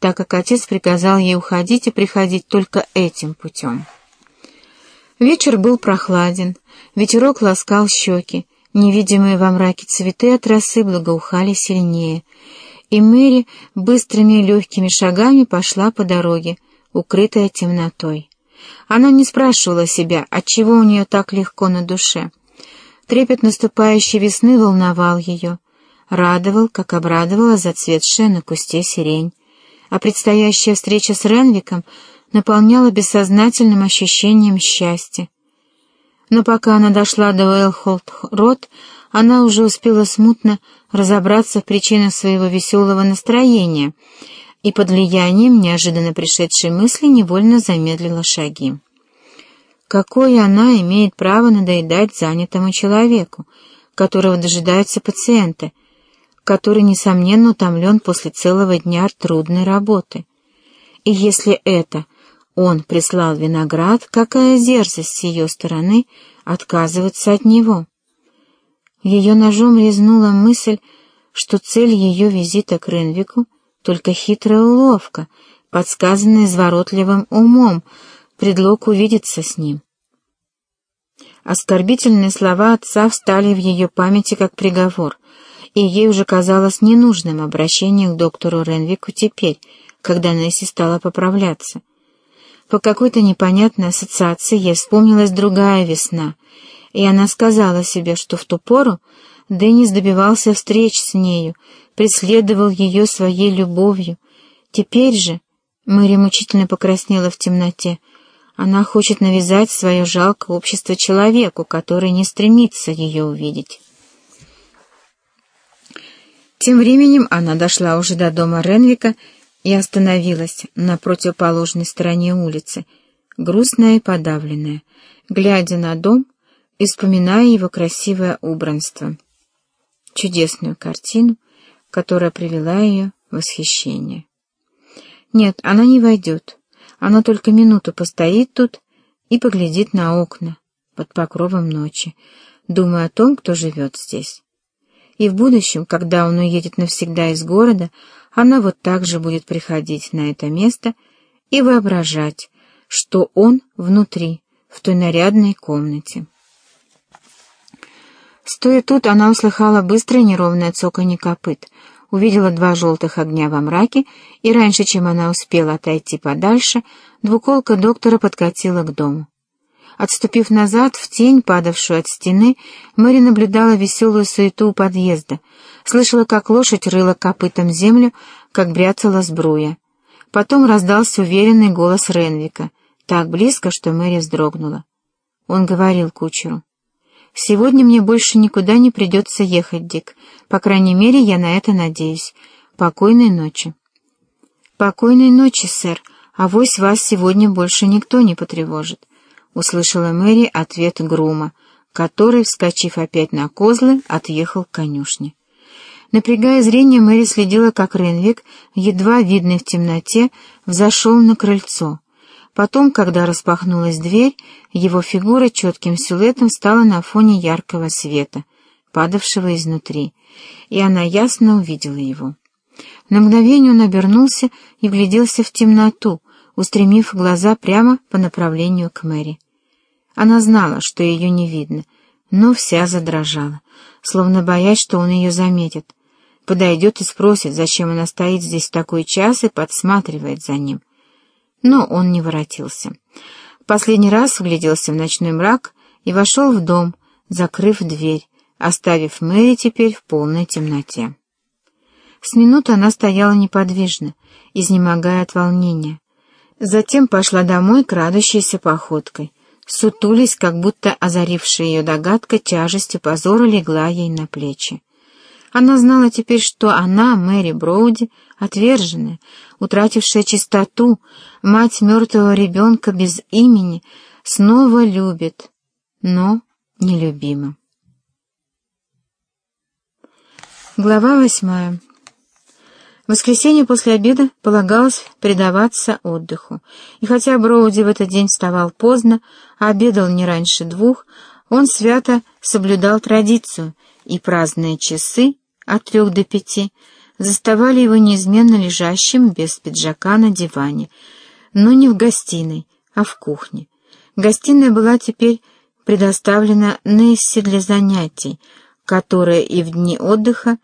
так как отец приказал ей уходить и приходить только этим путем. Вечер был прохладен, ветерок ласкал щеки, невидимые во мраке цветы от росы благоухали сильнее, и Мэри быстрыми легкими шагами пошла по дороге, укрытая темнотой. Она не спрашивала себя, отчего у нее так легко на душе. Трепет наступающей весны волновал ее, радовал, как обрадовала зацветшая на кусте сирень, а предстоящая встреча с Ренвиком наполняла бессознательным ощущением счастья. Но пока она дошла до Уэлхолд-Рот, она уже успела смутно разобраться в причинах своего веселого настроения и под влиянием неожиданно пришедшей мысли невольно замедлила шаги. Какое она имеет право надоедать занятому человеку, которого дожидаются пациенты, который, несомненно, утомлен после целого дня трудной работы? И если это он прислал виноград, какая дерзость с ее стороны отказываться от него? Ее ножом резнула мысль, что цель ее визита к Ренвику — только хитрая уловка, подсказанная изворотливым умом, предлог увидеться с ним. Оскорбительные слова отца встали в ее памяти как приговор, и ей уже казалось ненужным обращение к доктору Ренвику теперь, когда Несси стала поправляться. По какой-то непонятной ассоциации ей вспомнилась другая весна, и она сказала себе, что в ту пору Деннис добивался встреч с нею, преследовал ее своей любовью. Теперь же Мэри мучительно покраснела в темноте. Она хочет навязать свое жалкое общество человеку, который не стремится ее увидеть. Тем временем она дошла уже до дома Ренвика и остановилась на противоположной стороне улицы, грустная и подавленная, глядя на дом и вспоминая его красивое убранство. Чудесную картину, которая привела ее в восхищение. Нет, она не войдет. Она только минуту постоит тут и поглядит на окна под покровом ночи, думая о том, кто живет здесь. И в будущем, когда он уедет навсегда из города, она вот так же будет приходить на это место и воображать, что он внутри, в той нарядной комнате. Стоя тут, она услыхала быстрое неровное цоканье копыт — увидела два желтых огня во мраке, и раньше, чем она успела отойти подальше, двуколка доктора подкатила к дому. Отступив назад, в тень, падавшую от стены, Мэри наблюдала веселую суету у подъезда, слышала, как лошадь рыла копытом землю, как бряцала сбруя. Потом раздался уверенный голос Ренвика, так близко, что Мэри вздрогнула. Он говорил кучеру. Сегодня мне больше никуда не придется ехать, Дик. По крайней мере, я на это надеюсь. Покойной ночи. Покойной ночи, сэр. А вось вас сегодня больше никто не потревожит. Услышала Мэри ответ Грума, который, вскочив опять на козлы, отъехал к конюшне. Напрягая зрение, Мэри следила, как Ренвик, едва видный в темноте, взошел на крыльцо — Потом, когда распахнулась дверь, его фигура четким силуэтом стала на фоне яркого света, падавшего изнутри, и она ясно увидела его. На мгновение он обернулся и вгляделся в темноту, устремив глаза прямо по направлению к Мэри. Она знала, что ее не видно, но вся задрожала, словно боясь, что он ее заметит. Подойдет и спросит, зачем она стоит здесь в такой час и подсматривает за ним но он не воротился. Последний раз вгляделся в ночной мрак и вошел в дом, закрыв дверь, оставив Мэри теперь в полной темноте. С минуты она стояла неподвижно, изнемогая от волнения. Затем пошла домой крадущейся походкой, сутулись, как будто озарившая ее догадка тяжестью позора легла ей на плечи. Она знала теперь, что она, Мэри Броуди, отверженная, утратившая чистоту, мать мертвого ребенка без имени, снова любит, но нелюбима. Глава восьмая. Воскресенье после обеда полагалось предаваться отдыху, и хотя Броуди в этот день вставал поздно, а обедал не раньше двух, он свято соблюдал традицию — и праздные часы от трех до пяти заставали его неизменно лежащим без пиджака на диване, но не в гостиной, а в кухне. Гостиная была теперь предоставлена Несси для занятий, которые и в дни отдыха